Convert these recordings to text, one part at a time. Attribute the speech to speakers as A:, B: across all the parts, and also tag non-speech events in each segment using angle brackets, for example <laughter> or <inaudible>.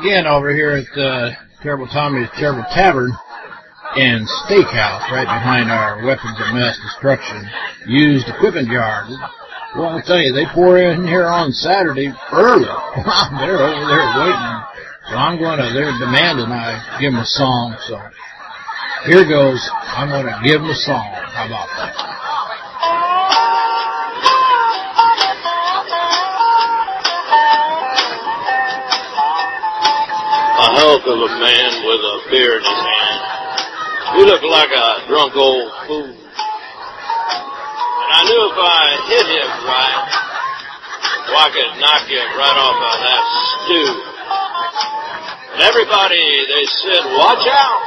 A: again over here at uh, Terrible Tommy's Terrible Tavern and Steakhouse, right behind our weapons of mass destruction used equipment yard. Well, I'll tell you, they pour in here on Saturday early. <laughs> they're over there waiting. So I'm going to, they're demanding I give them a song. So here goes. I'm going to give them a song. How about that?
B: Hulk of a man with a beer in his hand. He looked like a drunk old fool. And I knew if I hit him right, well, I could knock him right off of that stew. And everybody, they said, watch out.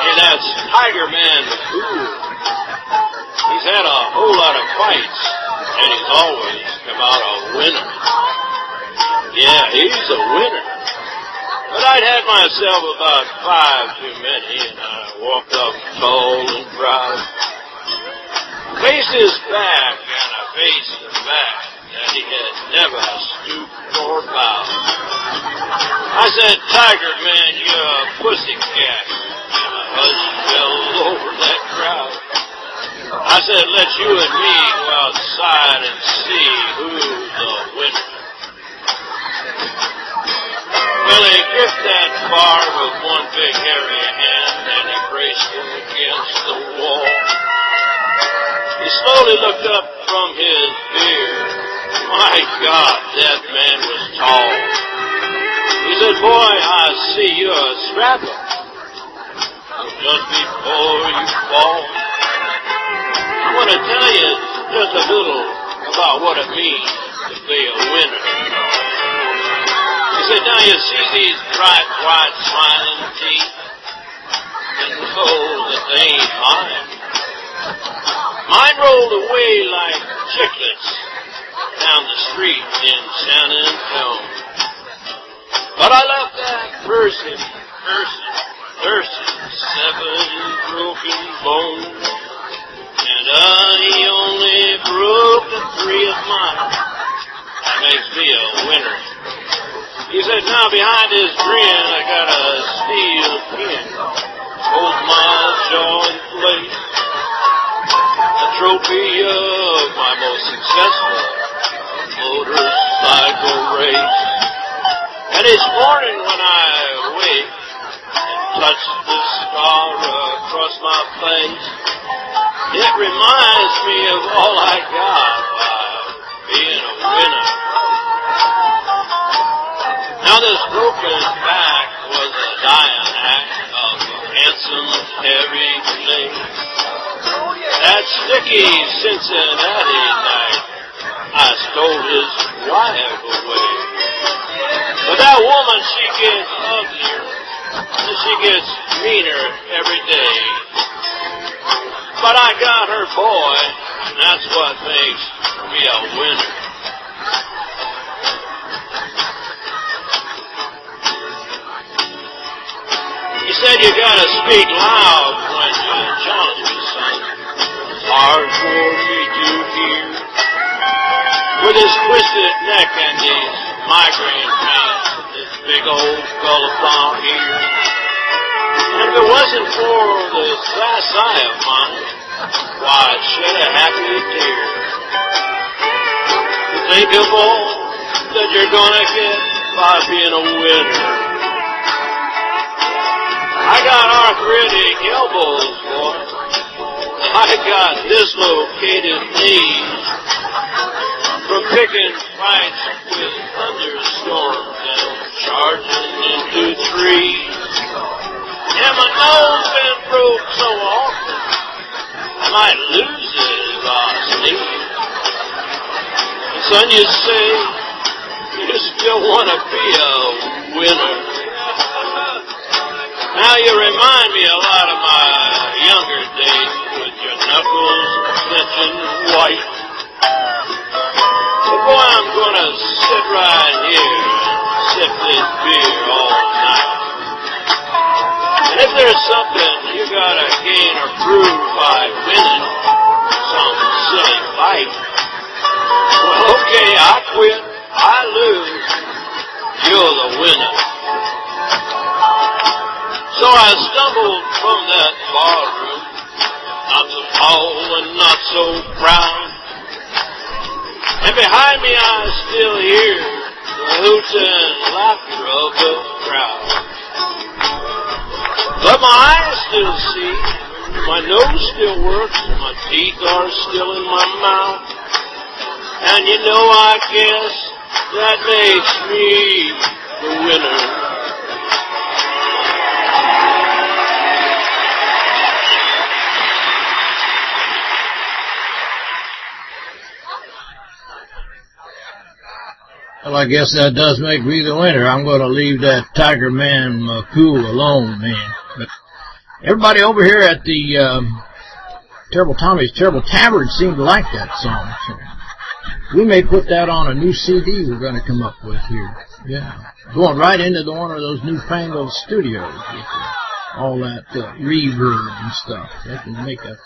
B: Hey, that's Tiger Man the Fool. He's had a whole lot of fights, and he's always come out a winner. Yeah, he's a winner. I'd had myself about five too many, and I walked up tall and proud. Faced his back, and I faced the back that he had never stooped or bowed. I said, Tiger man, you're a pussy cat. And a hush fell over that crowd. I said, let you and me go outside and see who's the winner. He gripped that bar with one big hairy hand and he braced him against the wall. He slowly looked up from his beer. My God, that man was tall. He said, boy, I see you're a scrapper. Just before you fall, I want to tell you just a little about what it means to be a winner. Said, now you see these bright, white, smiling teeth, and know that they ain't mine. Mine rolled away like chiclets down the street in San Antonio. But I left that person, person, person, seven broken bones. And he only broke the three of mine. That makes me a winner. He said, now behind his grin, I got a steel pin. Hold my jaw in place. A trophy of my most successful motorcycle race. And each morning when I wake and touch the scar across my face, it reminds me of all I got by being a winner. Now this broken back was a dying act of handsome Harry Clay. That sticky Cincinnati night, I stole his wife away. But that woman, she gets uglier, and she gets meaner every day. But I got her boy, and that's what makes me a winner. Said you gotta speak loud when you me, son. Hard for me to hear. With his twisted neck and his migraine pains, this big old gullible here. And if it wasn't for this glass eye of mine, why, I'd shed a happy tear. Think of all that you're gonna get by being a winner. I got arthritic elbows, boy. I got dislocated knees from picking fights with thunderstorms and charging into trees. And my nose been broke so often, I might lose it if I sneeze. Son, you say you still want to be a winner. Now you remind me a lot of my younger days with your knuckles clenching white. But boy, I'm gonna sit right here and sip this beer all night. And if there's something you gotta gain or prove by winning some silly fight, well, okay, I quit, from that barroom, not so tall and not so proud. And behind me I still hear the hoots and laughter of the crowd. But my eyes still see, my nose still works, my teeth are still in my mouth. And you know I guess that makes me the winner.
A: Well, I guess that does make me the winner. I'm going to leave that Tiger Man McCool alone, man. But everybody over here at the um, Terrible Tommy's Terrible Tavern seemed to like that song. So we may put that on a new CD we're going to come up with here. Yeah. Going right into the, one of those newfangled studios with all that uh, reverb and stuff. They can make a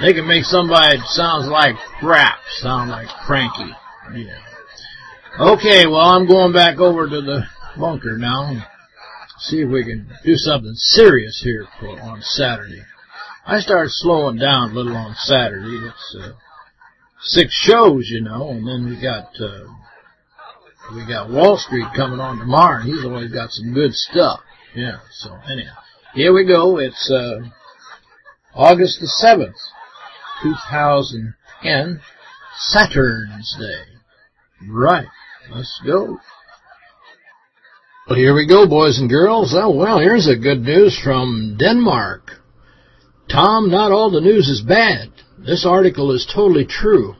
A: they can make somebody that sounds like crap sound like Frankie. Yeah. Okay, well, I'm going back over to the bunker now see if we can do something serious here for, on Saturday. I started slowing down a little on Saturday. It's uh, six shows, you know, and then we got uh, we got Wall Street coming on tomorrow, and he's always got some good stuff. Yeah, so anyhow, here we go. It's uh, August the 7th, 2010, Saturn's Day. Right. Let's go. Well, here we go, boys and girls. Oh, well, here's a good news from Denmark. Tom, not all the news is bad. This article is totally true.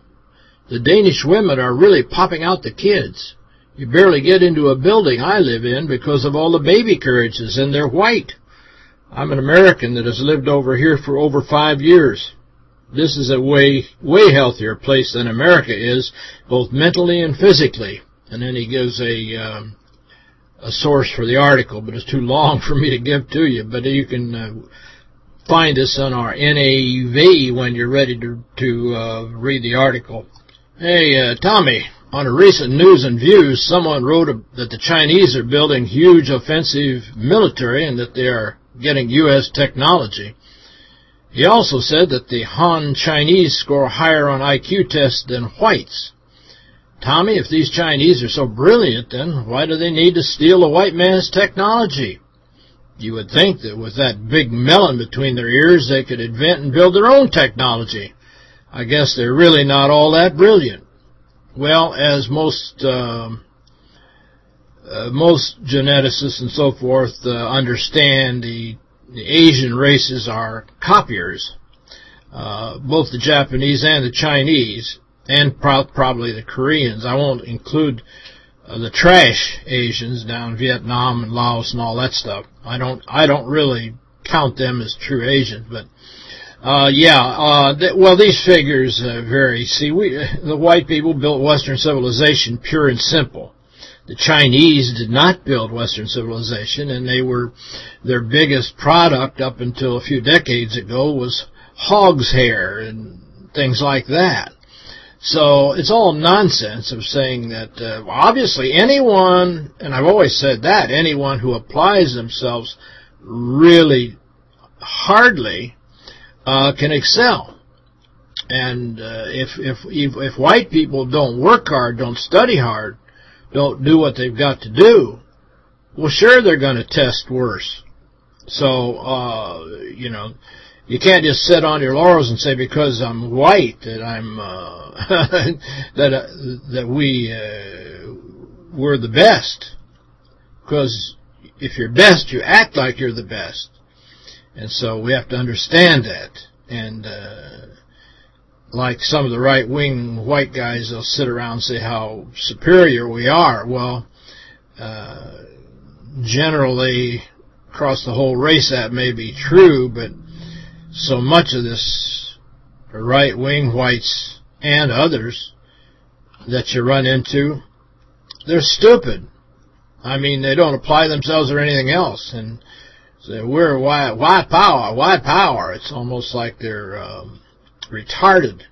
A: The Danish women are really popping out the kids. You barely get into a building I live in because of all the baby carriages, and they're white. I'm an American that has lived over here for over five years. This is a way, way healthier place than America is, both mentally and physically and then he gives a um, a source for the article, but it's too long <laughs> for me to give to you. But you can uh, find us on our NAV when you're ready to to uh, read the article. Hey, uh, Tommy, on a recent News and Views, someone wrote that the Chinese are building huge offensive military and that they are getting U.S. technology. He also said that the Han Chinese score higher on IQ tests than whites. Tommy, if these Chinese are so brilliant, then why do they need to steal a white man's technology? You would think that with that big melon between their ears, they could invent and build their own technology. I guess they're really not all that brilliant. Well, as most uh, uh, most geneticists and so forth uh, understand, the, the Asian races are copiers, uh, both the Japanese and the Chinese and pro probably the Koreans. I won't include uh, the trash Asians down in Vietnam and Laos and all that stuff. I don't I don't really count them as true Asians, but uh, yeah, uh, th well, these figures uh, vary. See, we the white people built Western civilization pure and simple. The Chinese did not build Western civilization, and they were their biggest product up until a few decades ago was hog's hair and things like that. So it's all nonsense of saying that uh, obviously anyone, and I've always said that, anyone who applies themselves really hardly uh, can excel. And uh, if, if if if white people don't work hard, don't study hard, don't do what they've got to do, well, sure they're going to test worse. So, uh, you know, you can't just sit on your laurels and say because I'm white that I'm uh, <laughs> that uh, that we uh, we're the best. Because if you're best, you act like you're the best, and so we have to understand that. And uh, like some of the right wing white guys, they'll sit around and say how superior we are. Well, uh, generally across the whole race that may be true, but so much of this right-wing whites and others that you run into, they're stupid. I mean, they don't apply themselves or anything else. And say, we're white, white power, white power. It's almost like they're um, retarded.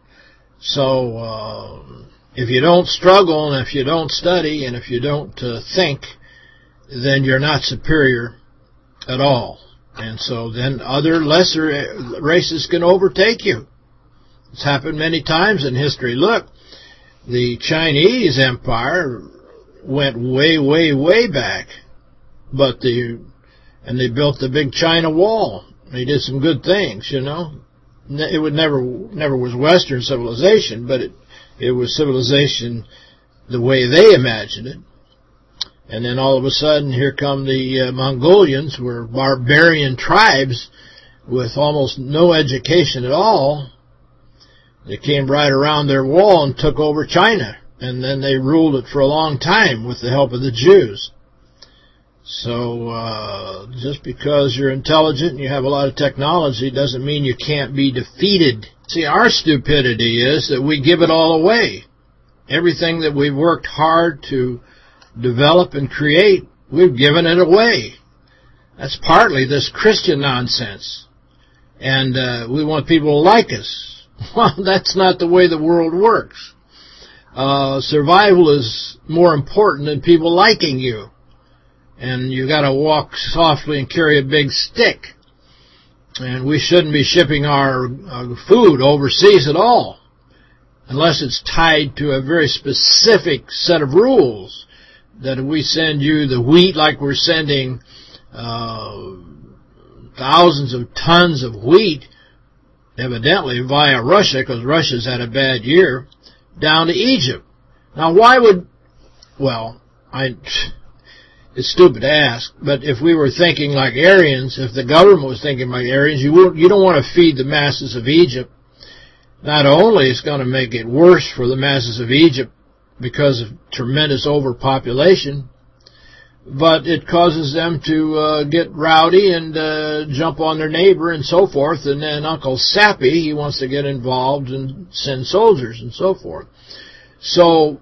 A: So uh, if you don't struggle and if you don't study and if you don't uh, think, then you're not superior at all. And so then other lesser eh, races can overtake you. It's happened many times in history. Look, the Chinese Empire went way, way, way back. But the and they built the big China Wall. They did some good things, you know. It would never never was Western civilization, but it it was civilization the way they imagined it. And then all of a sudden, here come the uh, Mongolians, were barbarian tribes with almost no education at all. They came right around their wall and took over China. And then they ruled it for a long time with the help of the Jews. So uh, just because you're intelligent and you have a lot of technology doesn't mean you can't be defeated. See, our stupidity is that we give it all away. Everything that we've worked hard to develop and create, we've given it away. That's partly this Christian nonsense. And uh, we want people to like us. <laughs> Well, that's not the way the world works. Uh, survival is more important than people liking you. And you got to walk softly and carry a big stick. And we shouldn't be shipping our uh, food overseas at all unless it's tied to a very specific set of rules that we send you the wheat like we're sending uh, thousands of tons of wheat, evidently via Russia, because Russia's had a bad year, down to Egypt. Now, why would, well, I, it's stupid to ask, but if we were thinking like Aryans, if the government was thinking like Aryans, you, you don't want to feed the masses of Egypt. Not only is going to make it worse for the masses of Egypt, because of tremendous overpopulation, but it causes them to uh, get rowdy and uh, jump on their neighbor and so forth. And then Uncle Sappy, he wants to get involved and send soldiers and so forth. So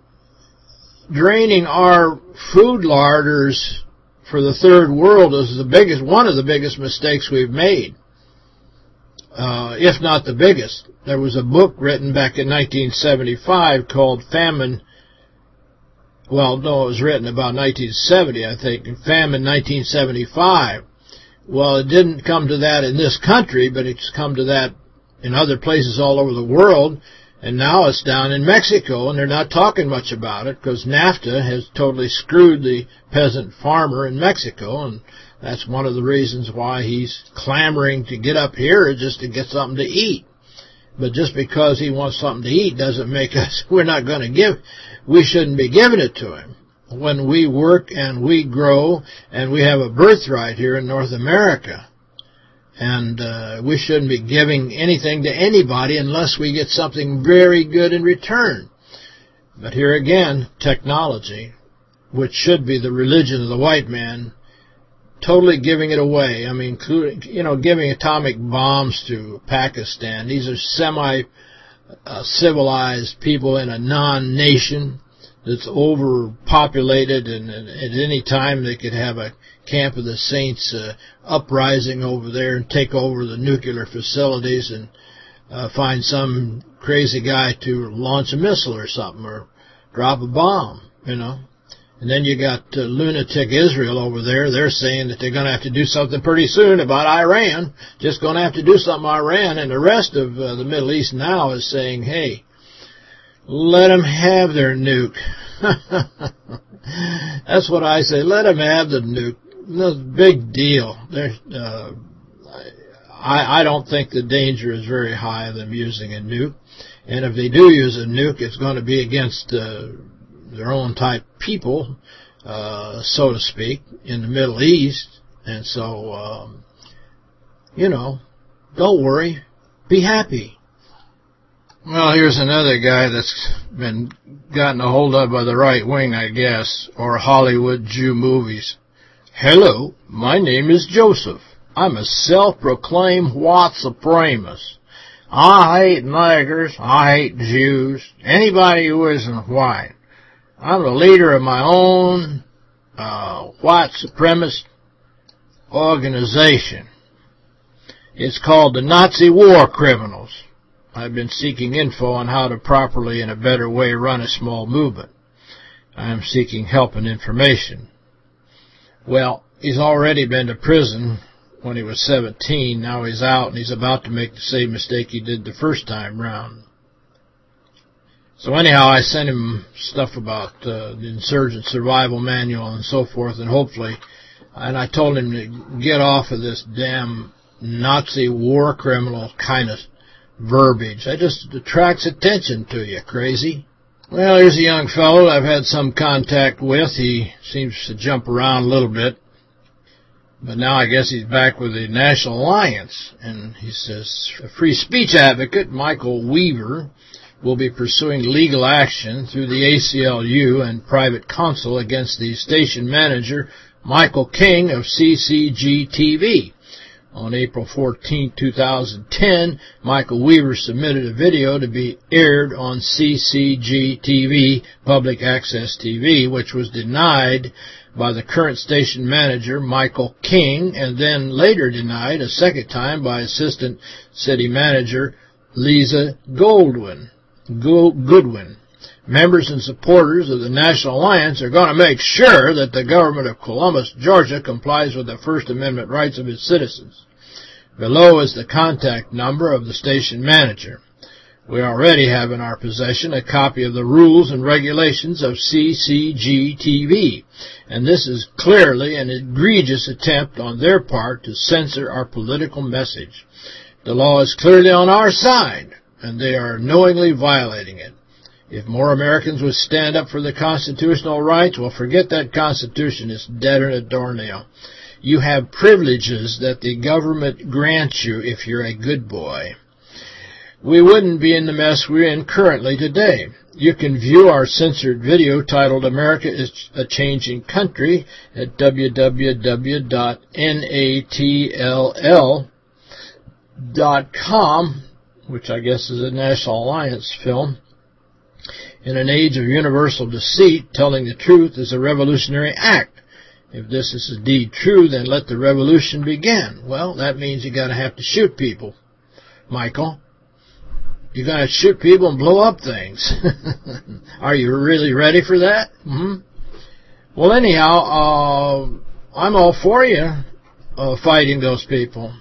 A: draining our food larders for the third world is the biggest, one of the biggest mistakes we've made, uh, if not the biggest. There was a book written back in 1975 called Famine well, no, it was written about 1970, I think, famine 1975. Well, it didn't come to that in this country, but it's come to that in other places all over the world, and now it's down in Mexico, and they're not talking much about it because NAFTA has totally screwed the peasant farmer in Mexico, and that's one of the reasons why he's clamoring to get up here just to get something to eat. But just because he wants something to eat doesn't make <laughs> us, we're not going to give, we shouldn't be giving it to him. When we work and we grow and we have a birthright here in North America, and uh, we shouldn't be giving anything to anybody unless we get something very good in return. But here again, technology, which should be the religion of the white man, totally giving it away. I mean, you know, giving atomic bombs to Pakistan. These are uh, people in a non-nation that's overpopulated, and, and, at any time they could have a Camp of the Saints uh, uprising over there and take over the nuclear facilities and uh, find some crazy guy to launch a missile or something or drop a bomb, you know. And then you got uh, lunatic Israel over there. They're saying that they're going to have to do something pretty soon about Iran. Just going to have to do something Iran. And the rest of uh, the Middle East now is saying, hey, let them have their nuke. <laughs> That's what I say. Let them have the nuke. No big deal. Uh, I, I don't think the danger is very high of them using a nuke. And if they do use a nuke, it's going to be against... Uh, their own type people, uh, so to speak, in the Middle East. And so, um, you know, don't worry. Be happy. Well, here's another guy that's been gotten a hold of by the right wing, I guess, or Hollywood Jew movies. Hello, my name is Joseph. I'm a self-proclaimed white supremacist. I hate niggers. I hate Jews. Anybody who isn't white. I'm the leader of my own uh, white supremacist organization. It's called the Nazi War Criminals. I've been seeking info on how to properly in a better way run a small movement. I am seeking help and information. Well, he's already been to prison when he was 17. Now he's out and he's about to make the same mistake he did the first time round. So anyhow, I sent him stuff about uh, the Insurgent Survival Manual and so forth, and hopefully, and I told him to get off of this damn Nazi war criminal kind of verbiage. That just attracts attention to you, crazy. Well, here's a young fellow I've had some contact with. He seems to jump around a little bit. But now I guess he's back with the National Alliance. And he says, a free speech advocate, Michael Weaver, will be pursuing legal action through the ACLU and private counsel against the station manager, Michael King of CCG-TV. On April 14, 2010, Michael Weaver submitted a video to be aired on CCG-TV, Public Access TV, which was denied by the current station manager, Michael King, and then later denied a second time by Assistant City Manager Lisa Goldwyn. Goodwin. Members and supporters of the National Alliance are going to make sure that the government of Columbus, Georgia complies with the First Amendment rights of its citizens. Below is the contact number of the station manager. We already have in our possession a copy of the rules and regulations of CCG-TV, and this is clearly an egregious attempt on their part to censor our political message. The law is clearly on our side, and they are knowingly violating it. If more Americans would stand up for the constitutional rights, well, forget that Constitution. It's dead in a doornail. You have privileges that the government grants you if you're a good boy. We wouldn't be in the mess we're in currently today. You can view our censored video titled America is a Changing Country at www.natall.com which I guess is a National Alliance film. In an age of universal deceit, telling the truth is a revolutionary act. If this is indeed true, then let the revolution begin. Well, that means you got to have to shoot people, Michael. You got to shoot people and blow up things. <laughs> Are you really ready for that? Mm -hmm. Well, anyhow, uh, I'm all for you uh, fighting those people.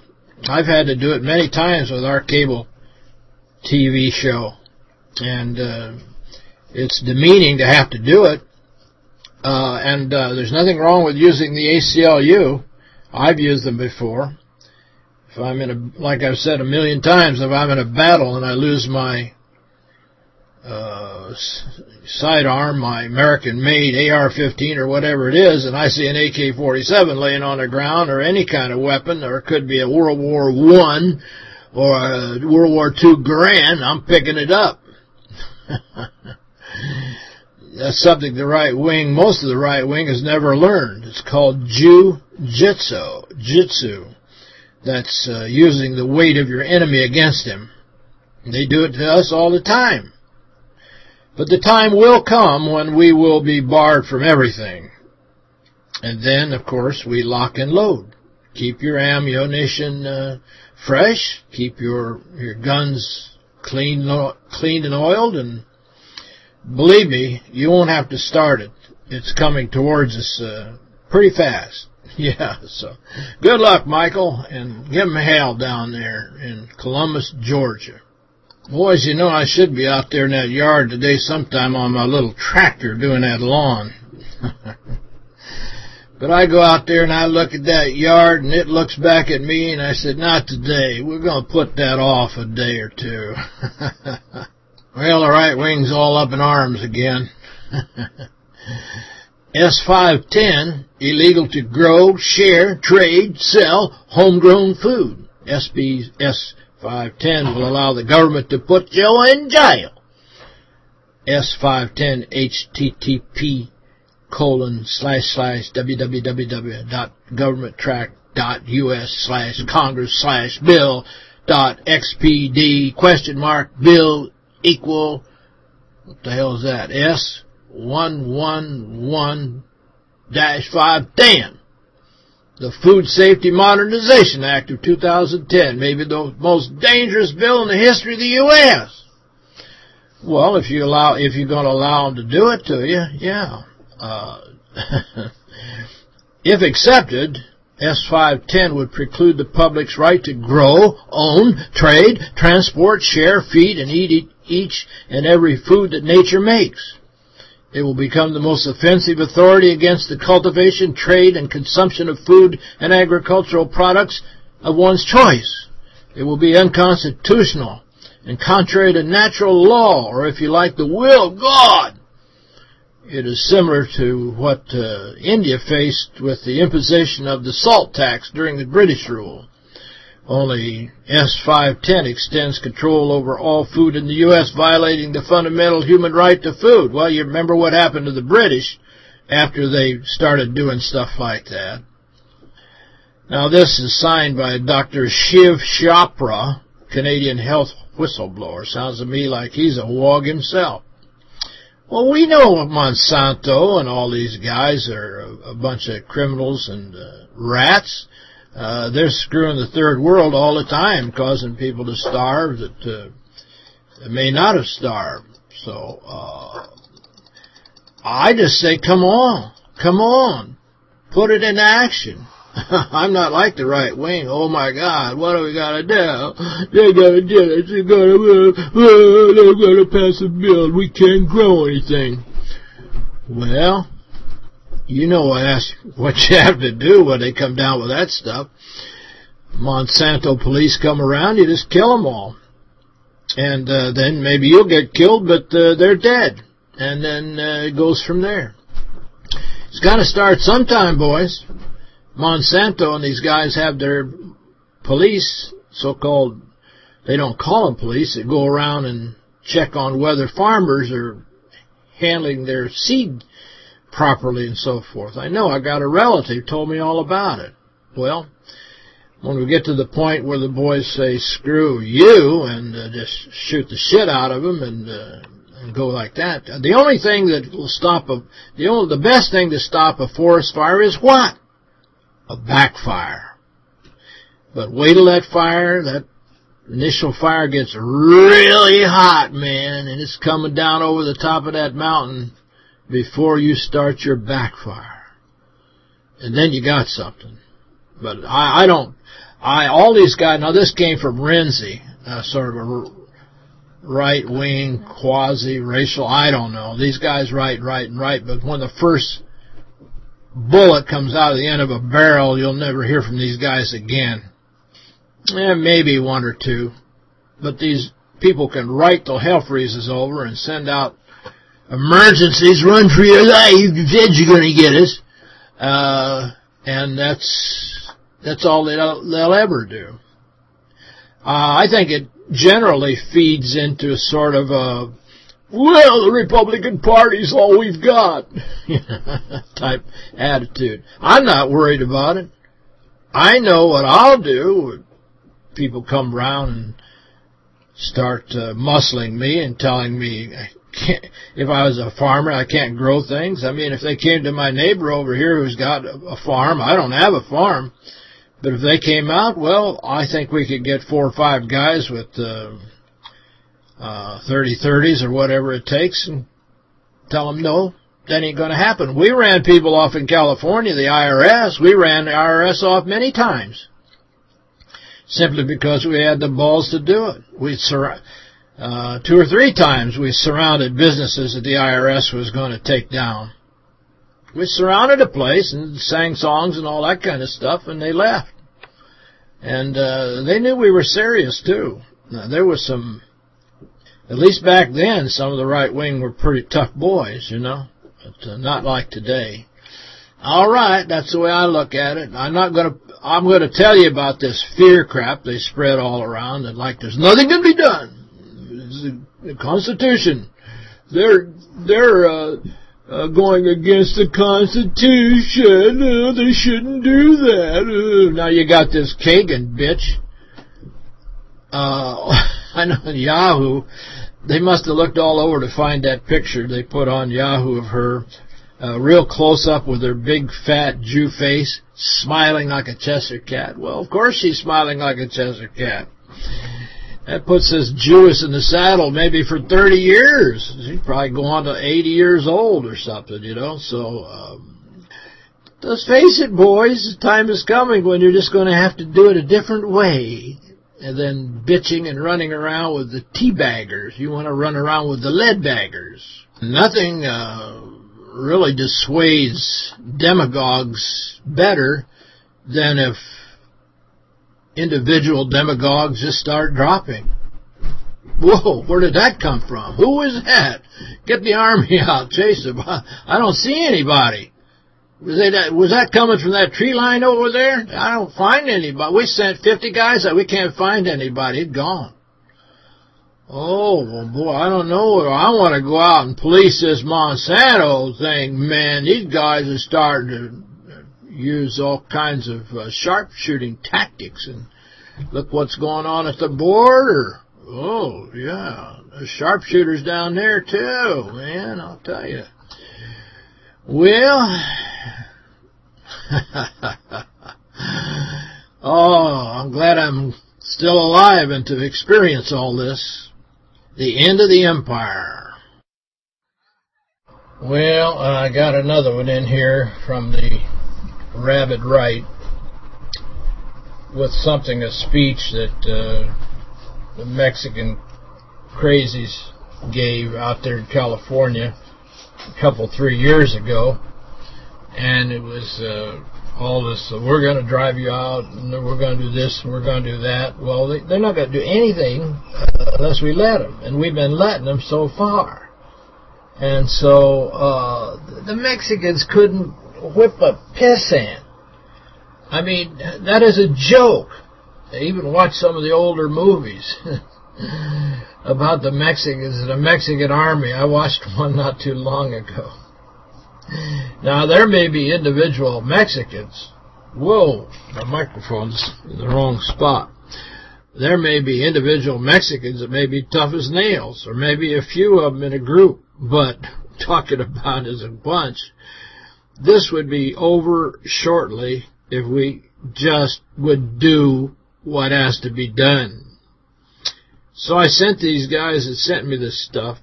A: I've had to do it many times with our cable TV show. And uh, it's demeaning to have to do it. Uh, and uh, there's nothing wrong with using the ACLU. I've used them before. If I'm in a, like I've said a million times, if I'm in a battle and I lose my uh, sidearm, my American-made AR-15 or whatever it is, and I see an AK-47 laying on the ground or any kind of weapon, or it could be a World War One or a World War II Garand, I'm picking it up. <laughs> That's something the right wing, most of the right wing has never learned. It's called Jiu-Jitsu. Jitsu. That's uh, using the weight of your enemy against him. They do it to us all the time. But the time will come when we will be barred from everything. And then, of course, we lock and load. Keep your ammunition uh, fresh, keep your your guns clean, cleaned and oiled, and believe me, you won't have to start it. It's coming towards us uh, pretty fast. <laughs> Yeah, so good luck, Michael, and give him hell down there in Columbus, Georgia. Boys, you know I should be out there in that yard today sometime on my little tractor doing that lawn. <laughs> But I go out there and I look at that yard and it looks back at me and I said, not today. We're going to put that off a day or two. <laughs> well, the right wing's all up in arms again. <laughs> S510, illegal to grow, share, trade, sell homegrown food. SB S510 will allow the government to put you in jail. S510 HTTP colon slash slash www.governmenttrack.us slash congress slash bill dot xpd question mark bill equal what the hell is that S one one one dash five ten the Food Safety Modernization Act of 2010 maybe the most dangerous bill in the history of the U.S. Well, if you allow if you're going to allow them to do it to you, yeah. Uh, <laughs> If accepted, S510 would preclude the public's right to grow, own, trade, transport, share, feed, and eat each and every food that nature makes. It will become the most offensive authority against the cultivation, trade, and consumption of food and agricultural products of one's choice. It will be unconstitutional and contrary to natural law, or if you like, the will of God. It is similar to what uh, India faced with the imposition of the salt tax during the British rule. Only S510 extends control over all food in the U.S., violating the fundamental human right to food. Well, you remember what happened to the British after they started doing stuff like that. Now, this is signed by Dr. Shiv Chopra, Canadian health whistleblower. Sounds to me like he's a wog himself. Well, we know Monsanto and all these guys are a, a bunch of criminals and uh, rats. Uh, they're screwing the third world all the time, causing people to starve that uh, may not have starved. So, uh, I just say, come on, come on, put it in action. <laughs> I'm not like the right wing. Oh my God, what are we gonna do? They got to do it. They got to, uh, they're to pass a bill. We can't grow anything. Well, you know what, <laughs> what you have to do when they come down with that stuff. Monsanto police come around, you just kill them all. And uh, then maybe you'll get killed, but uh, they're dead. And then uh, it goes from there. It's got to start sometime, boys. Monsanto and these guys have their police, so-called, they don't call them police, they go around and check on whether farmers are handling their seed properly and so forth. I know, I got a relative told me all about it. Well, when we get to the point where the boys say, screw you, and uh, just shoot the shit out of them and, uh, and go like that, the only thing that will stop a, the only, the best thing to stop a forest fire is what? A backfire. But wait till that fire, that initial fire gets really hot, man, and it's coming down over the top of that mountain before you start your backfire. And then you got something. But I, I don't, I, all these guys, now this came from Renzi, uh, sort of a right-wing, quasi-racial, I don't know. These guys write, write, and write, but when the first bullet comes out of the end of a barrel, you'll never hear from these guys again. Eh, maybe one or two. But these people can write till hell freezes over and send out emergencies, run for your life, you said you're going to get us. Uh, and that's that's all they'll, they'll ever do. Uh, I think it generally feeds into a sort of a, well, the Republican Party's all we've got <laughs> type attitude. I'm not worried about it. I know what I'll do. People come around and start uh, muscling me and telling me I can't, if I was a farmer, I can't grow things. I mean, if they came to my neighbor over here who's got a farm, I don't have a farm, but if they came out, well, I think we could get four or five guys with uh, uh, 30-30s or whatever it takes and tell them, no, that ain't going to happen. We ran people off in California, the IRS. We ran the IRS off many times simply because we had the balls to do it. We uh, two or three times we surrounded businesses that the IRS was going to take down. We surrounded a place and sang songs and all that kind of stuff, and they left. And uh, they knew we were serious, too. Now, there was some, at least back then, some of the right-wing were pretty tough boys, you know, but uh, not like today. All right, that's the way I look at it. I'm not going to, I'm going to tell you about this fear crap they spread all around and like there's nothing to be done the Constitution. They're they're uh, uh, going against the Constitution. Uh, they shouldn't do that. Uh, now you got this Kagan bitch. Uh, <laughs> Know <laughs> Yahoo. They must have looked all over to find that picture they put on Yahoo of her, uh, real close up with her big fat Jew face, smiling like a Cheshire cat. Well, of course she's smiling like a Cheshire cat. That puts this Jewess in the saddle maybe for 30 years. She'd probably go on to 80 years old or something, you know. So um, Let's face it, boys, the time is coming when you're just going to have to do it a different way. And then bitching and running around with the tea baggers. You want to run around with the lead baggers. Nothing uh, really dissuades demagogues better than if individual demagogues just start dropping. Whoa, where did that come from? Who is that? Get the army <laughs> out, chase them. I don't see anybody. Was that, was that coming from that tree line over there? I don't find anybody. We sent 50 guys out. We can't find anybody. Gone. Oh, well, boy, I don't know. I want to go out and police this Monsanto thing. Man, these guys are starting to use all kinds of uh, sharpshooting tactics. And look what's going on at the border. Oh, yeah. There's sharpshooters down there, too. Man, I'll tell you. Well, <laughs> oh, I'm glad I'm still alive and to experience all this. The end of the empire. Well, I got another one in here from the rabid right with something, a speech that uh, the Mexican crazies gave out there in California couple, three years ago. And it was uh, all this, uh, we're going to drive you out, and we're going to do this, and we're going to do that. Well, they, they're not going to do anything uh, unless we let them. And we've been letting them so far. And so uh, the Mexicans couldn't whip a piss ant. I mean, that is a joke. I even watch some of the older movies <laughs> about the Mexicans and the Mexican army. I watched <laughs> one not too long ago. Now, there may be individual Mexicans. Whoa, the microphone's in the wrong spot. There may be individual Mexicans that may be tough as nails, or maybe a few of them in a group, but <laughs> talking about as a bunch, this would be over shortly if we just would do what has to be done. So I sent these guys that sent me this stuff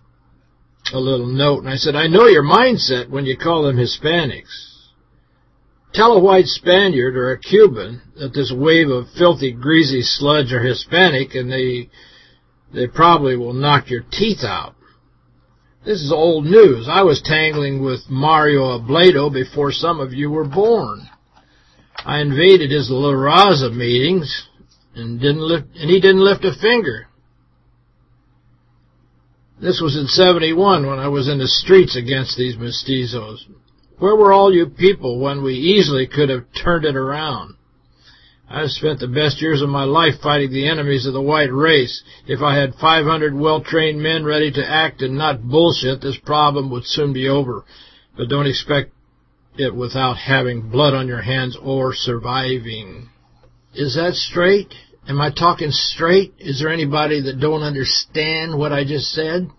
A: a little note, and I said, I know your mindset when you call them Hispanics. Tell a white Spaniard or a Cuban that this wave of filthy, greasy sludge are Hispanic, and they they probably will knock your teeth out. This is old news. I was tangling with Mario Obledo before some of you were born. I invaded his La Raza meetings and didn't lift, and he didn't lift a finger. This was in 71 when I was in the streets against these mestizos. Where were all you people when we easily could have turned it around? I've spent the best years of my life fighting the enemies of the white race. If I had 500 well-trained men ready to act and not bullshit, this problem would soon be over. But don't expect it without having blood on your hands or surviving. Is that straight? Am I talking straight? Is there anybody that don't understand what I just said?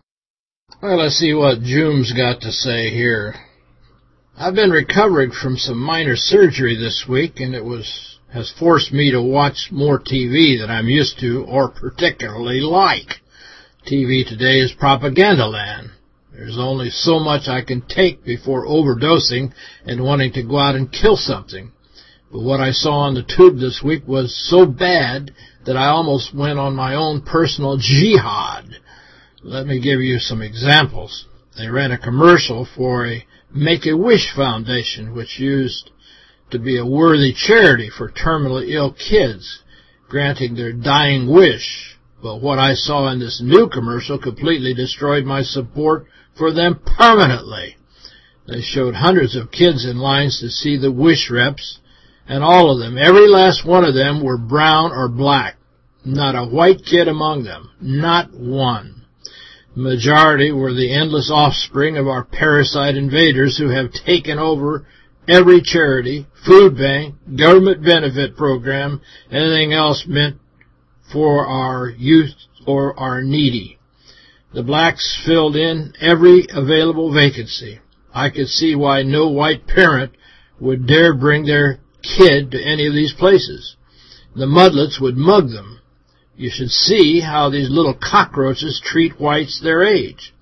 A: Well, let's see what Joom's got to say here. I've been recovering from some minor surgery this week, and it was has forced me to watch more TV than I'm used to or particularly like. TV today is propaganda land. There's only so much I can take before overdosing and wanting to go out and kill something. But what I saw on the tube this week was so bad that I almost went on my own personal jihad. Let me give you some examples. They ran a commercial for a Make-A-Wish Foundation, which used to be a worthy charity for terminally ill kids, granting their dying wish. But what I saw in this new commercial completely destroyed my support for them permanently. They showed hundreds of kids in lines to see the wish reps, and all of them, every last one of them, were brown or black. Not a white kid among them. Not one. The majority were the endless offspring of our parasite invaders who have taken over every charity, food bank, government benefit program, anything else meant for our youth or our needy. The blacks filled in every available vacancy. I could see why no white parent would dare bring their kid to any of these places. The mudlets would mug them. You should see how these little cockroaches treat whites their age.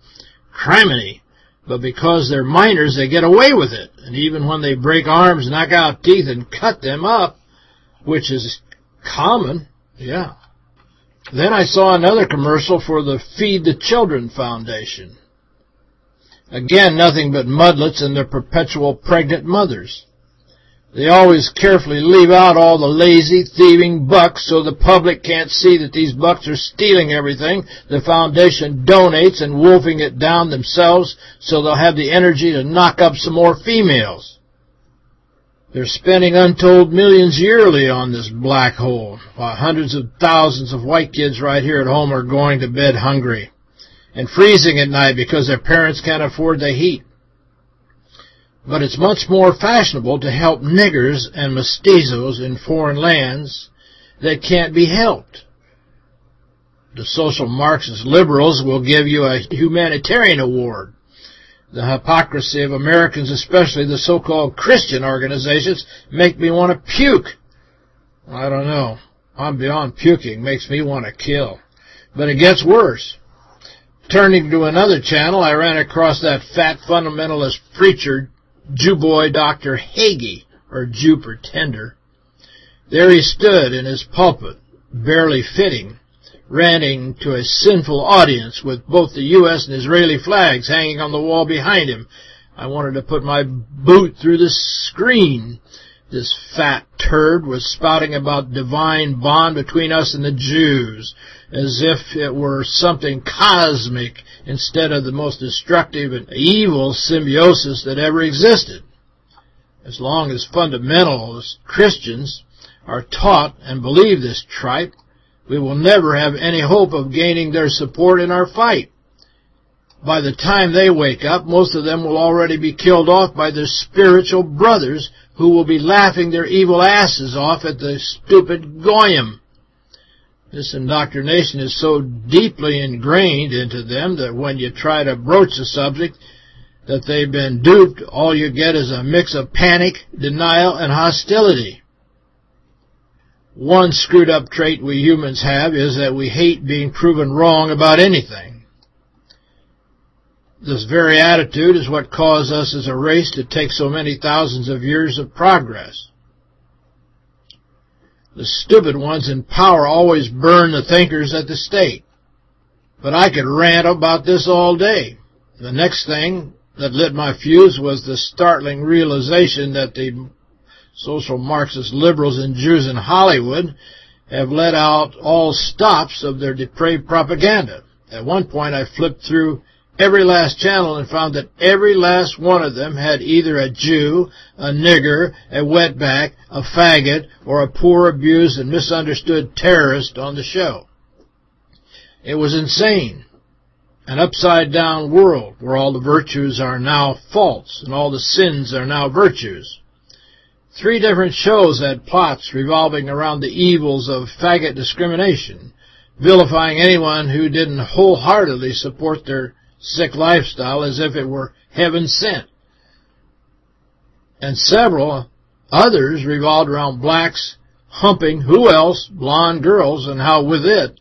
A: Criminy! but because they're minors, they get away with it. And even when they break arms, knock out teeth, and cut them up, which is common, yeah. Then I saw another commercial for the Feed the Children Foundation. Again, nothing but mudlets and their perpetual pregnant mothers. They always carefully leave out all the lazy, thieving bucks so the public can't see that these bucks are stealing everything. The foundation donates and wolfing it down themselves so they'll have the energy to knock up some more females. They're spending untold millions yearly on this black hole, while hundreds of thousands of white kids right here at home are going to bed hungry and freezing at night because their parents can't afford the heat but it's much more fashionable to help niggers and mestizos in foreign lands that can't be helped. The social Marxist liberals will give you a humanitarian award. The hypocrisy of Americans, especially the so-called Christian organizations, make me want to puke. I don't know. I'm beyond puking. Makes me want to kill. But it gets worse. Turning to another channel, I ran across that fat fundamentalist preacher, Jew boy Dr. Hagee, or Jew pretender. There he stood in his pulpit, barely fitting, ranting to a sinful audience with both the U.S. and Israeli flags hanging on the wall behind him. I wanted to put my boot through the screen. This fat turd was spouting about divine bond between us and the Jews, as if it were something cosmic instead of the most destructive and evil symbiosis that ever existed. As long as fundamentalist Christians are taught and believe this tripe, we will never have any hope of gaining their support in our fight. By the time they wake up, most of them will already be killed off by their spiritual brothers who will be laughing their evil asses off at the stupid Goyim. This indoctrination is so deeply ingrained into them that when you try to broach the subject that they've been duped, all you get is a mix of panic, denial, and hostility. One screwed up trait we humans have is that we hate being proven wrong about anything. This very attitude is what caused us as a race to take so many thousands of years of progress. The stupid ones in power always burn the thinkers at the stake. But I could rant about this all day. The next thing that lit my fuse was the startling realization that the social Marxist liberals and Jews in Hollywood have let out all stops of their depraved propaganda. At one point, I flipped through every last channel and found that every last one of them had either a Jew, a nigger, a wetback, a faggot, or a poor, abused, and misunderstood terrorist on the show. It was insane. An upside-down world where all the virtues are now faults and all the sins are now virtues. Three different shows had plots revolving around the evils of faggot discrimination, vilifying anyone who didn't wholeheartedly support their sick lifestyle as if it were heaven sent. And several others revolved around blacks humping who else, blonde girls, and how with it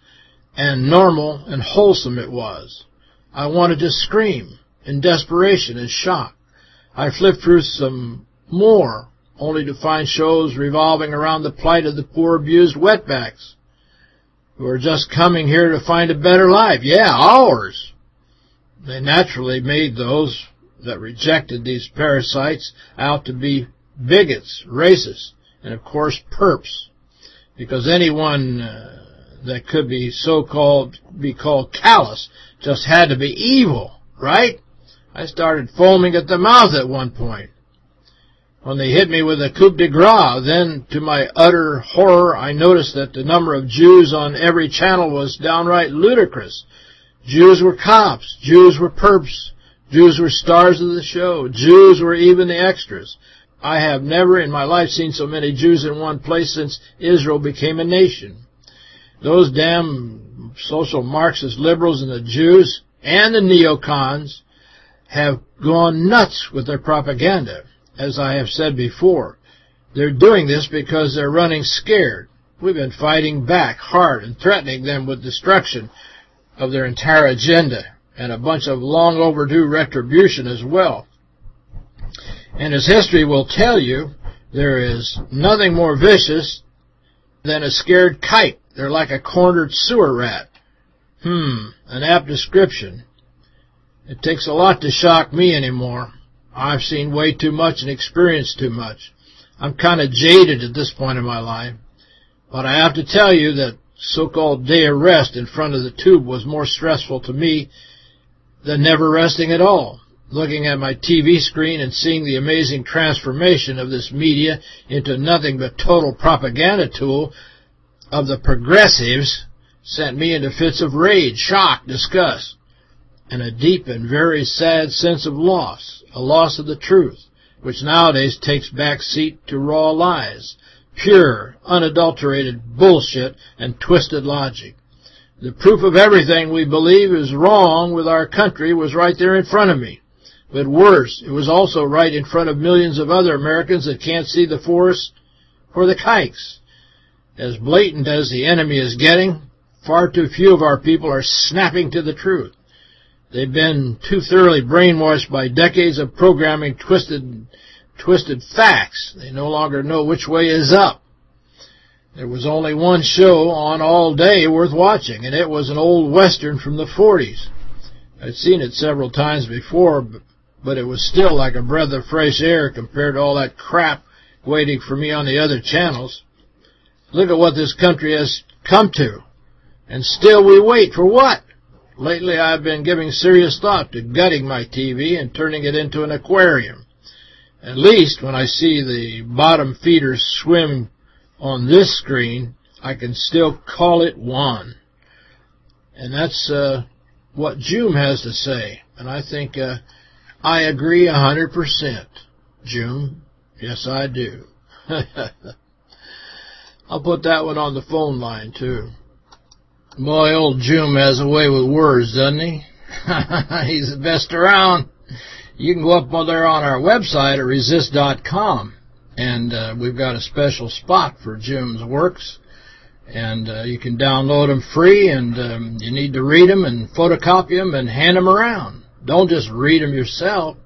A: and normal and wholesome it was. I wanted to scream in desperation and shock. I flipped through some more, only to find shows revolving around the plight of the poor abused wetbacks who are just coming here to find a better life. Yeah, ours. They naturally made those that rejected these parasites out to be bigots, racists, and of course perps. Because anyone uh, that could be so-called, be called callous, just had to be evil, right? I started foaming at the mouth at one point. When they hit me with a coup de grace, then to my utter horror, I noticed that the number of Jews on every channel was downright ludicrous. Jews were cops. Jews were perps. Jews were stars of the show. Jews were even the extras. I have never in my life seen so many Jews in one place since Israel became a nation. Those damn social Marxist liberals and the Jews and the neocons have gone nuts with their propaganda, as I have said before. They're doing this because they're running scared. We've been fighting back hard and threatening them with destruction of their entire agenda and a bunch of long overdue retribution as well. And as history will tell you, there is nothing more vicious than a scared kite. They're like a cornered sewer rat. Hmm, an apt description. It takes a lot to shock me anymore. I've seen way too much and experienced too much. I'm kind of jaded at this point in my life. But I have to tell you that so-called day of rest in front of the tube was more stressful to me than never resting at all. Looking at my TV screen and seeing the amazing transformation of this media into nothing but total propaganda tool of the progressives sent me into fits of rage, shock, disgust and a deep and very sad sense of loss, a loss of the truth, which nowadays takes back seat to raw lies, pure, unadulterated bullshit and twisted logic. The proof of everything we believe is wrong with our country was right there in front of me. But worse, it was also right in front of millions of other Americans that can't see the forest for the kikes. As blatant as the enemy is getting, far too few of our people are snapping to the truth. They've been too thoroughly brainwashed by decades of programming twisted twisted facts. They no longer know which way is up. There was only one show on all day worth watching, and it was an old Western from the 40s. I'd seen it several times before, but it was still like a breath of fresh air compared to all that crap waiting for me on the other channels. Look at what this country has come to. And still we wait for what? Lately I've been giving serious thought to gutting my TV and turning it into an aquarium. At least when I see the bottom feeders swim on this screen, I can still call it one. And that's uh, what Joom has to say. And I think uh, I agree a 100%. Joom, yes I do. <laughs> I'll put that one on the phone line, too. Boy, old Joom has a way with words, doesn't he? <laughs> He's the best around. You can go up there on our website at resist.com, and uh, we've got a special spot for Jim's works, and uh, you can download them free, and um, you need to read them and photocopy them and hand them around. Don't just read them yourself.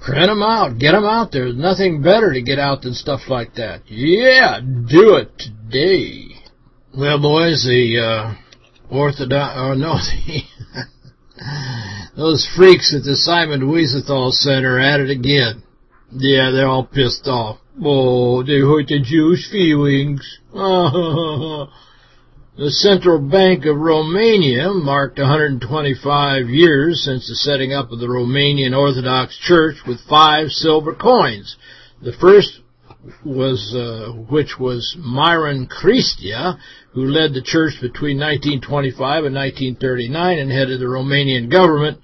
A: Print them out. Get them out there. There's nothing better to get out than stuff like that. Yeah, do it today. Well, boys, the uh, Orthodox, or no, <laughs> the those freaks at the Simon Wiesenthal Center at it again. Yeah, they're all pissed off. Oh, they hurt the Jews' feelings. <laughs> the Central Bank of Romania marked 125 years since the setting up of the Romanian Orthodox Church with five silver coins. The first was uh, which was Miron Cristea, who led the church between 1925 and 1939 and headed the Romanian government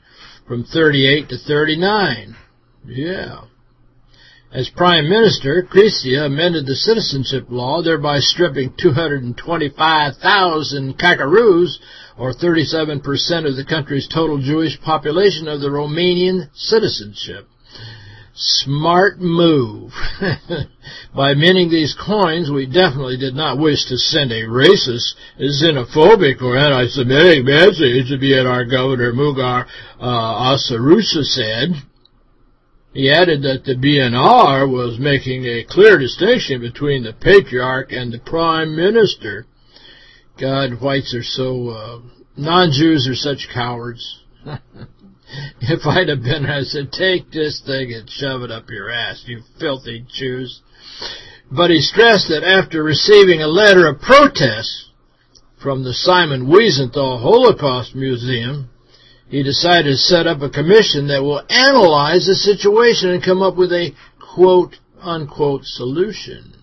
A: from 38 to 39. Yeah. As Prime Minister, Cristea amended the citizenship law, thereby stripping 225,000 kakaroos, or 37% of the country's total Jewish population, of the Romanian citizenship. Smart move. <laughs> By minting these coins, we definitely did not wish to send a racist, xenophobic, or anti-Semitic message, to be at our Governor Mugur uh, Asarusha said. He added that the BNR was making a clear distinction between the patriarch and the prime minister. God, whites are so... Uh, non-Jews are such cowards. <laughs> <laughs> if I'd have been, I said, take this thing and shove it up your ass, you filthy Jews. But he stressed that after receiving a letter of protest from the Simon Wiesenthal Holocaust Museum, he decided to set up a commission that will analyze the situation and come up with a quote-unquote solution.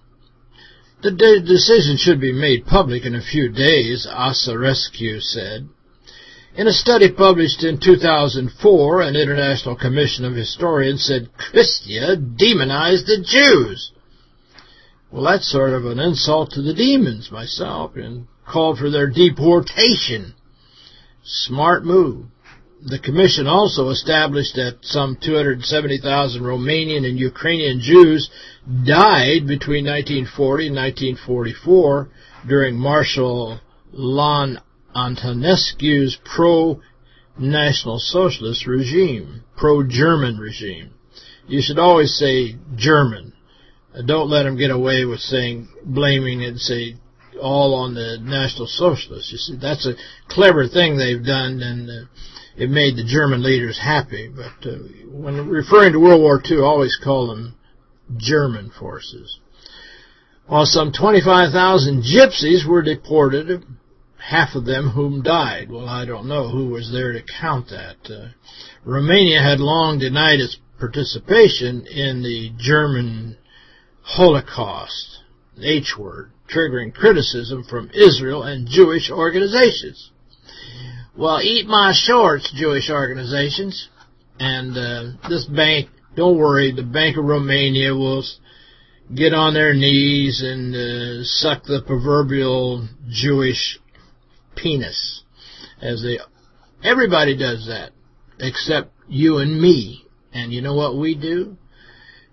A: The de decision should be made public in a few days, Asarescu said. In a study published in 2004, an international commission of historians said Cristea demonized the Jews. Well, that's sort of an insult to the demons myself and called for their deportation. Smart move. The commission also established that some 270,000 Romanian and Ukrainian Jews died between 1940 and 1944 during Marshal Ion Antonescu's pro National Socialist regime, pro-German regime. You should always say German. Don't let them get away with saying, blaming and say all on the National Socialists. You see, that's a clever thing they've done, and uh, it made the German leaders happy. But uh, when referring to World War II, always call them German forces. While some 25,000 gypsies were deported, half of them whom died. Well, I don't know who was there to count that. Uh, Romania had long denied its participation in the German Holocaust, H word, triggering criticism from Israel and Jewish organizations. Well, eat my shorts, Jewish organizations. And uh, this bank, don't worry, the Bank of Romania will get on their knees and uh, suck the proverbial Jewish penis. As they, everybody does that, except you and me. And you know what we do?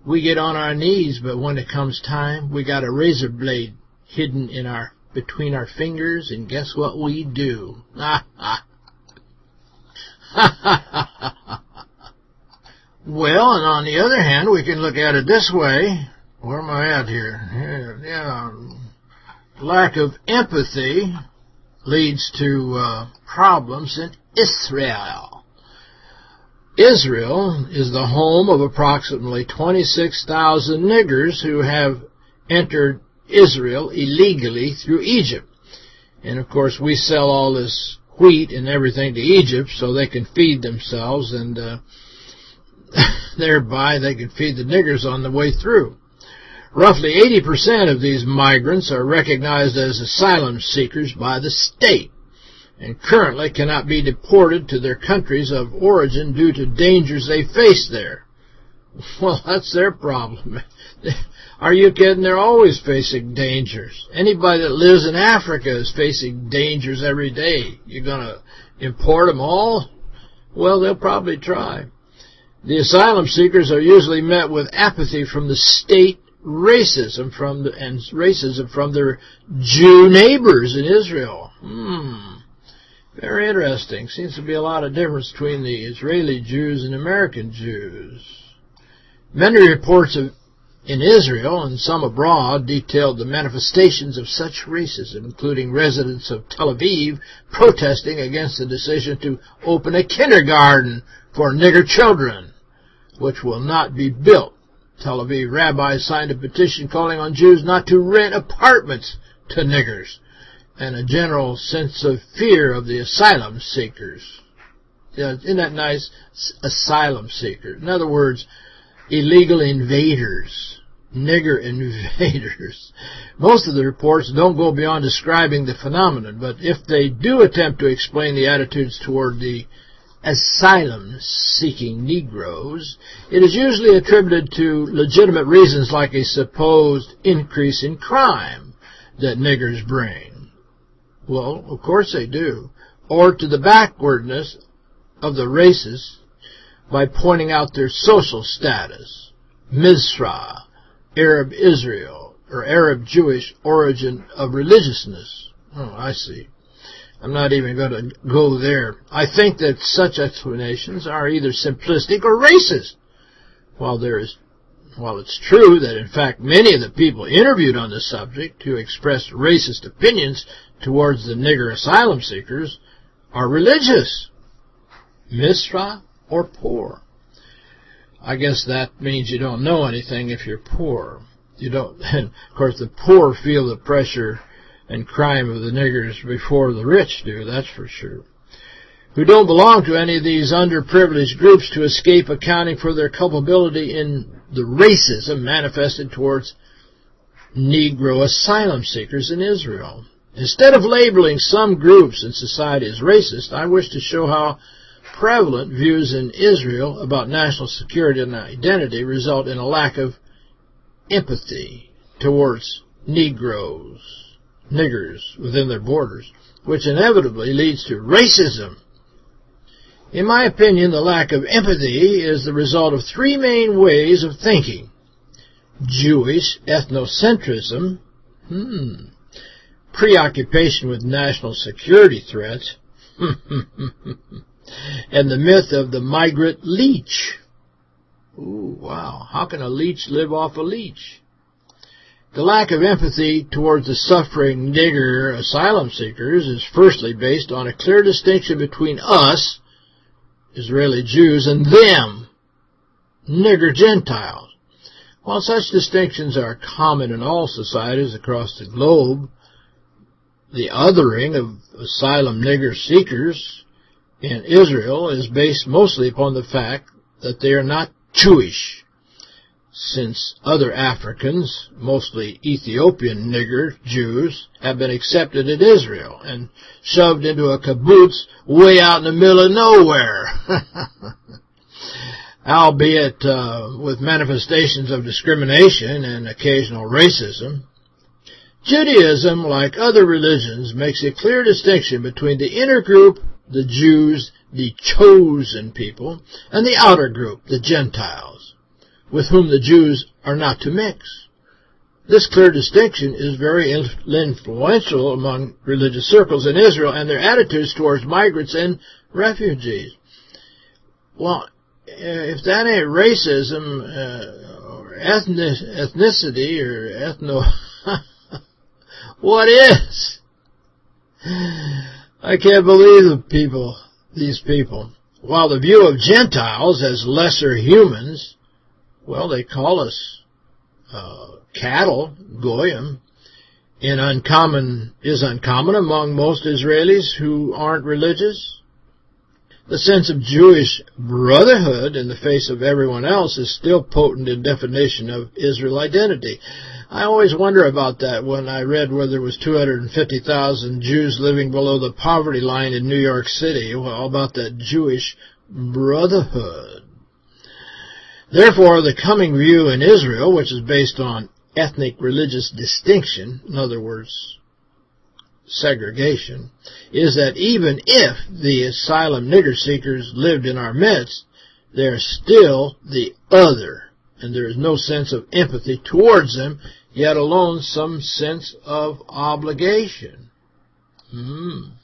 A: We get on our knees, but when it comes time, we got a razor blade hidden in our between our fingers, and guess what we do? Ha ha. Ha ha ha ha. well, and on the other hand, we can look at it this way. Where am I at here? Yeah, yeah. Lack of empathy leads to uh, problems in Israel. Israel is the home of approximately 26,000 niggers who have entered Israel illegally through Egypt. And of course we sell all this wheat and everything to Egypt so they can feed themselves and uh, <laughs> thereby they can feed the niggers on the way through. Roughly 80% of these migrants are recognized as asylum seekers by the state and currently cannot be deported to their countries of origin due to dangers they face there. <laughs> Well, that's their problem. <laughs> Are you kidding? They're always facing dangers. Anybody that lives in Africa is facing dangers every day. You're going to import them all? Well, they'll probably try. The asylum seekers are usually met with apathy from the state racism from the, and racism from their Jew neighbors in Israel. Hmm. Very interesting. Seems to be a lot of difference between the Israeli Jews and American Jews. Many reports of in Israel and some abroad detailed the manifestations of such racism, including residents of Tel Aviv protesting against the decision to open a kindergarten for nigger children, which will not be built. Tel Aviv rabbis signed a petition calling on Jews not to rent apartments to niggers, and a general sense of fear of the asylum seekers. isn't that nice? Asylum seekers. In other words, illegal invaders, nigger <laughs> invaders. Most of the reports don't go beyond describing the phenomenon, but if they do attempt to explain the attitudes toward the asylum-seeking Negroes, it is usually attributed to legitimate reasons like a supposed increase in crime that niggers bring. Well, of course they do. Or to the backwardness of the races by pointing out their social status, Mizra, Arab Israel, or Arab Jewish origin of religiousness. Oh, I see. I'm not even going to go there. I think that such explanations are either simplistic or racist. While there is, while it's true that in fact many of the people interviewed on the subject who expressed racist opinions towards the nigger asylum seekers are religious. Misra or poor. I guess that means you don't know anything if you're poor. You don't, <laughs> and of course the poor feel the pressure and crime of the niggers before the rich do, that's for sure. Who don't belong to any of these underprivileged groups to escape accounting for their culpability in the racism manifested towards Negro asylum seekers in Israel. Instead of labeling some groups in society as racist, I wish to show how prevalent views in Israel about national security and identity result in a lack of empathy towards Negroes, niggers within their borders, which inevitably leads to racism. In my opinion, the lack of empathy is the result of three main ways of thinking. Jewish ethnocentrism, hmm, preoccupation with national security threats, <laughs> and the myth of the migrant leech. Ooh, wow. How can a leech live off a leech? The lack of empathy towards the suffering nigger asylum seekers is firstly based on a clear distinction between us, Israeli Jews, and them, nigger Gentiles. While such distinctions are common in all societies across the globe, the othering of asylum nigger seekers in Israel is based mostly upon the fact that they are not Jewish since other Africans, mostly Ethiopian nigger Jews, have been accepted in Israel and shoved into a kibbutz way out in the middle of nowhere. <laughs> Albeit uh, with manifestations of discrimination and occasional racism, Judaism, like other religions, makes a clear distinction between the inner group, the Jews, the chosen people, and the outer group, the Gentiles with whom the Jews are not to mix. This clear distinction is very influential among religious circles in Israel and their attitudes towards migrants and refugees. Well, if that ain't racism uh, or ethnic, ethnicity or ethno... <laughs> what is? I can't believe the people, these people. While the view of Gentiles as lesser humans well, they call us uh, cattle, goyim, in uncommon is uncommon among most Israelis who aren't religious. The sense of Jewish brotherhood in the face of everyone else is still potent in definition of Israel identity. I always wonder about that when I read where there was 250,000 Jews living below the poverty line in New York City. Well, about that Jewish brotherhood. Therefore, the coming view in Israel, which is based on ethnic religious distinction, in other words, segregation, is that even if the asylum nigger seekers lived in our midst, they're still the other, and there is no sense of empathy towards them, yet alone some sense of obligation. Hmm.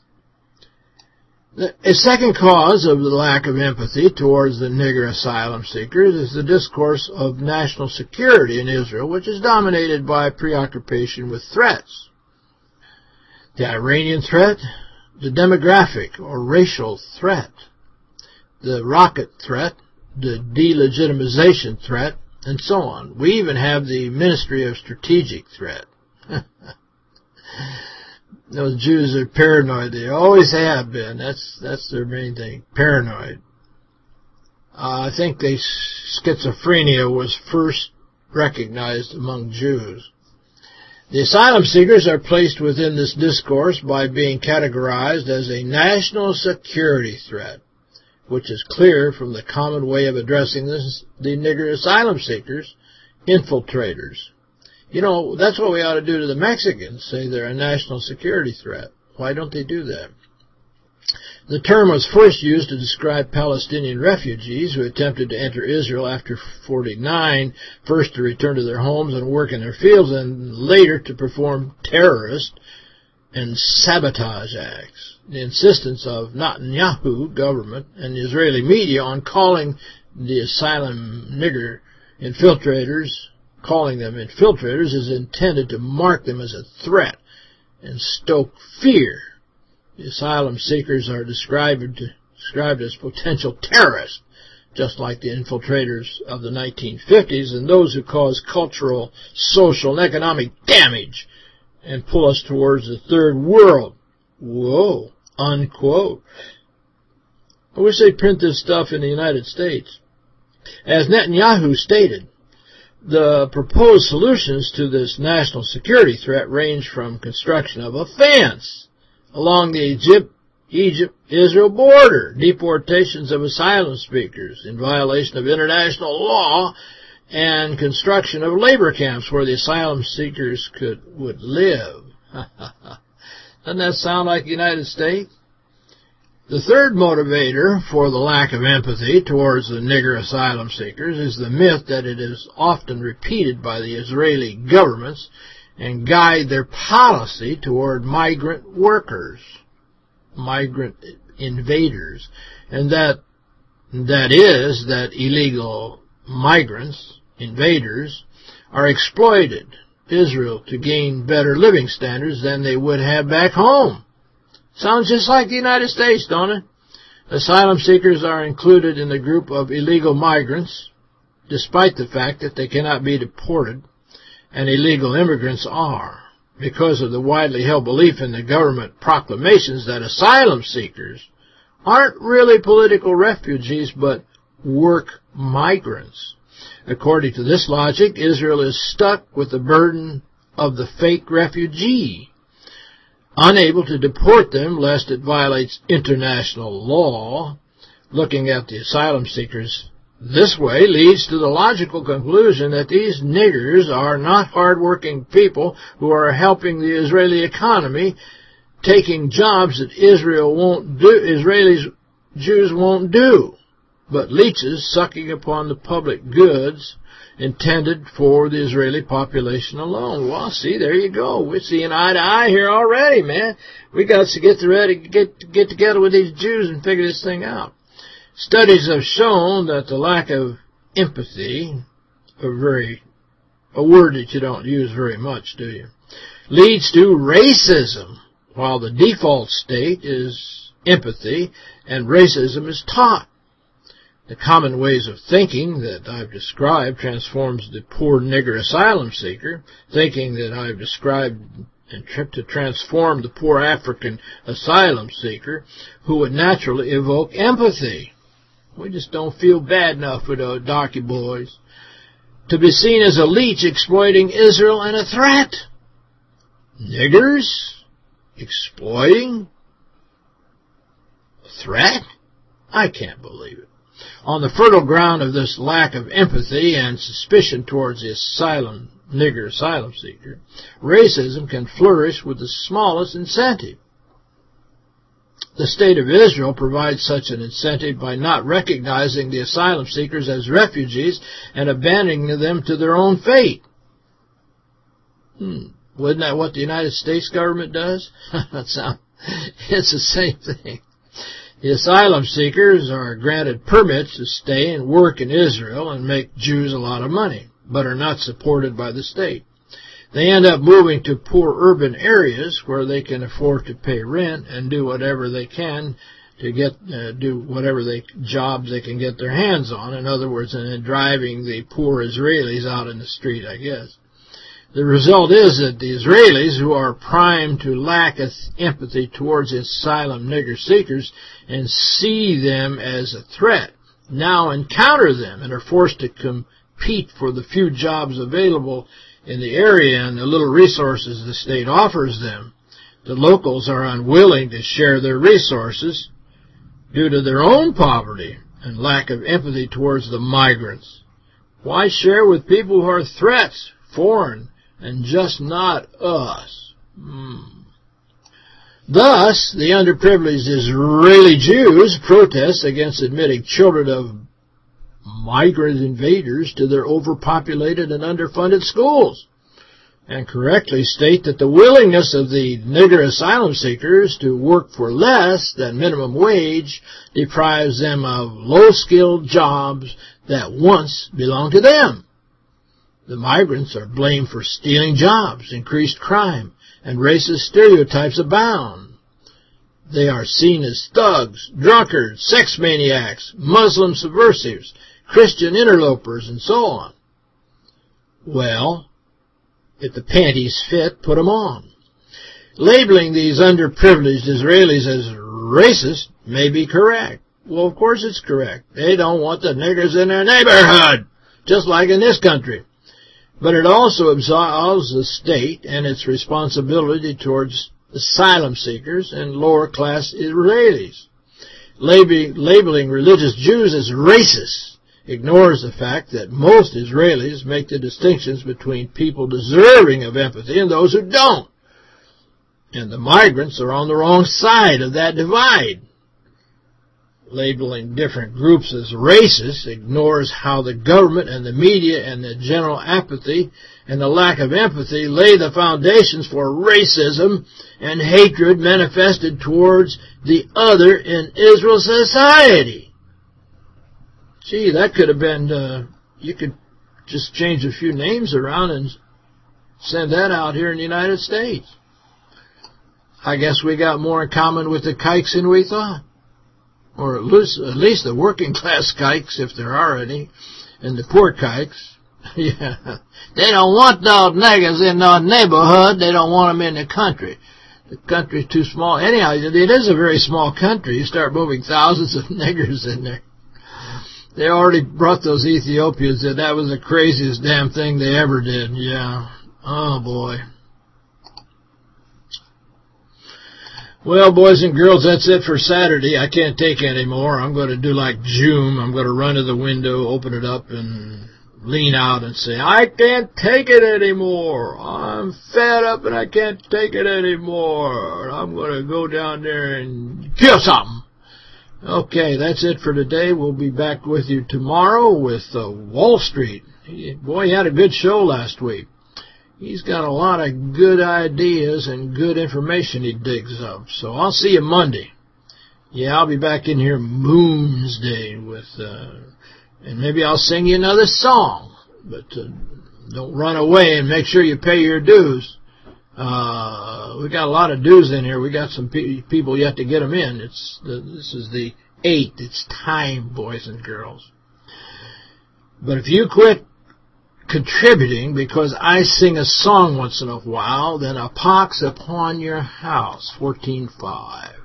A: A second cause of the lack of empathy towards the nigger asylum seekers is the discourse of national security in Israel, which is dominated by preoccupation with threats. The Iranian threat, the demographic or racial threat, the rocket threat, the delegitimization threat, and so on. We even have the Ministry of Strategic Threat. <laughs> those Jews are paranoid. They always have been. That's that's their main thing, paranoid. Uh, I think they schizophrenia was first recognized among Jews. The asylum seekers are placed within this discourse by being categorized as a national security threat, which is clear from the common way of addressing this, the nigger asylum seekers, infiltrators. You know, that's what we ought to do to the Mexicans, say they're a national security threat. Why don't they do that? The term was first used to describe Palestinian refugees who attempted to enter Israel after 49, first to return to their homes and work in their fields, and later to perform terrorist and sabotage acts. The insistence of Netanyahu government and the Israeli media on calling the asylum nigger infiltrators calling them infiltrators is intended to mark them as a threat and stoke fear. The asylum seekers are described, described as potential terrorists, just like the infiltrators of the 1950s and those who cause cultural, social, and economic damage and pull us towards the third world. Whoa, unquote. I wish they'd print this stuff in the United States. As Netanyahu stated, the proposed solutions to this national security threat range from construction of a fence along the Egypt Egypt-Israel border, deportations of asylum seekers in violation of international law, and construction of labor camps where the asylum seekers could would live. <laughs> Doesn't that sound like the United States? The third motivator for the lack of empathy towards the nigger asylum seekers is the myth that it is often repeated by the Israeli governments and guide their policy toward migrant workers, migrant invaders. and that that is that illegal migrants, invaders, are exploited Israel to gain better living standards than they would have back home. Sounds just like the United States, don't it? Asylum seekers are included in the group of illegal migrants, despite the fact that they cannot be deported, and illegal immigrants are, because of the widely held belief in the government proclamations that asylum seekers aren't really political refugees, but work migrants. According to this logic, Israel is stuck with the burden of the fake refugee, unable to deport them lest it violates international law. Looking at the asylum seekers this way leads to the logical conclusion that these niggers are not hardworking people who are helping the Israeli economy, taking jobs that Israel won't do, Israelis, Jews won't do but leeches sucking upon the public goods intended for the Israeli population alone. Well, see, there you go. We're seeing eye to eye here already, man. We got to get ready get get together with these Jews and figure this thing out. Studies have shown that the lack of empathy, a very a word that you don't use very much, do you, leads to racism, while the default state is empathy and racism is taught. The common ways of thinking that I've described transforms the poor nigger asylum seeker, thinking that I've described and to transform the poor African asylum seeker, who would naturally evoke empathy. We just don't feel bad enough for those darky boys. To be seen as a leech exploiting Israel and a threat. Niggers? Exploiting? A threat? I can't believe it. On the fertile ground of this lack of empathy and suspicion towards the asylum nigger asylum seeker, racism can flourish with the smallest incentive. The State of Israel provides such an incentive by not recognizing the asylum seekers as refugees and abandoning them to their own fate. Hmm. Wasn't that what the United States government does? <laughs> <laughs> it's the same thing. The asylum seekers are granted permits to stay and work in Israel and make Jews a lot of money, but are not supported by the state. They end up moving to poor urban areas where they can afford to pay rent and do whatever they can to get uh, do whatever they jobs they can get their hands on. In other words, and driving the poor Israelis out in the street, I guess. The result is that the Israelis, who are primed to lack empathy towards asylum nigger seekers and see them as a threat, now encounter them and are forced to compete for the few jobs available in the area and the little resources the state offers them. The locals are unwilling to share their resources due to their own poverty and lack of empathy towards the migrants. Why share with people who are threats, foreign, and just not us. Hmm. Thus, the underprivileged Israeli Jews protest against admitting children of migrant invaders to their overpopulated and underfunded schools, and correctly state that the willingness of the nigger asylum seekers to work for less than minimum wage deprives them of low-skilled jobs that once belonged to them. The migrants are blamed for stealing jobs, increased crime, and racist stereotypes abound. They are seen as thugs, drunkards, sex maniacs, Muslim subversives, Christian interlopers, and so on. Well, if the panties fit, put them on. Labeling these underprivileged Israelis as racist may be correct. Well, of course it's correct. They don't want the niggers in their neighborhood, just like in this country. But it also absolves the state and its responsibility towards asylum seekers and lower-class Israelis. Labeling religious Jews as racist ignores the fact that most Israelis make the distinctions between people deserving of empathy and those who don't. And the migrants are on the wrong side of that divide. Labeling different groups as racist ignores how the government and the media and the general apathy and the lack of empathy lay the foundations for racism and hatred manifested towards the other in Israel society. Gee, that could have been, uh, you could just change a few names around and send that out here in the United States. I guess we got more in common with the kikes than we thought. Or at least, at least the working class kikes, if there are any, and the poor kikes. <laughs> yeah. They don't want those niggers in the neighborhood. They don't want them in the country. The country's too small. Anyhow, it is a very small country. You start moving thousands of <laughs> niggers in there. They already brought those Ethiopians in. That was the craziest damn thing they ever did. Yeah. Oh, boy. Well, boys and girls, that's it for Saturday. I can't take any more. I'm going to do like June. I'm going to run to the window, open it up, and lean out and say, I can't take it anymore. I'm fed up and I can't take it anymore. I'm going to go down there and kill something. Okay, that's it for today. We'll be back with you tomorrow with uh, Wall Street. Boy, he had a good show last week. He's got a lot of good ideas and good information he digs up. So I'll see you Monday. Yeah, I'll be back in here Moonsday with, uh, and maybe I'll sing you another song. But uh, don't run away and make sure you pay your dues. Uh, we got a lot of dues in here. We got some pe people yet to get them in. It's the, This is the eighth. It's time, boys and girls. But if you quit contributing because I sing a song once in a while, then a pox upon your house, 14.5.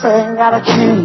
C: not to sing out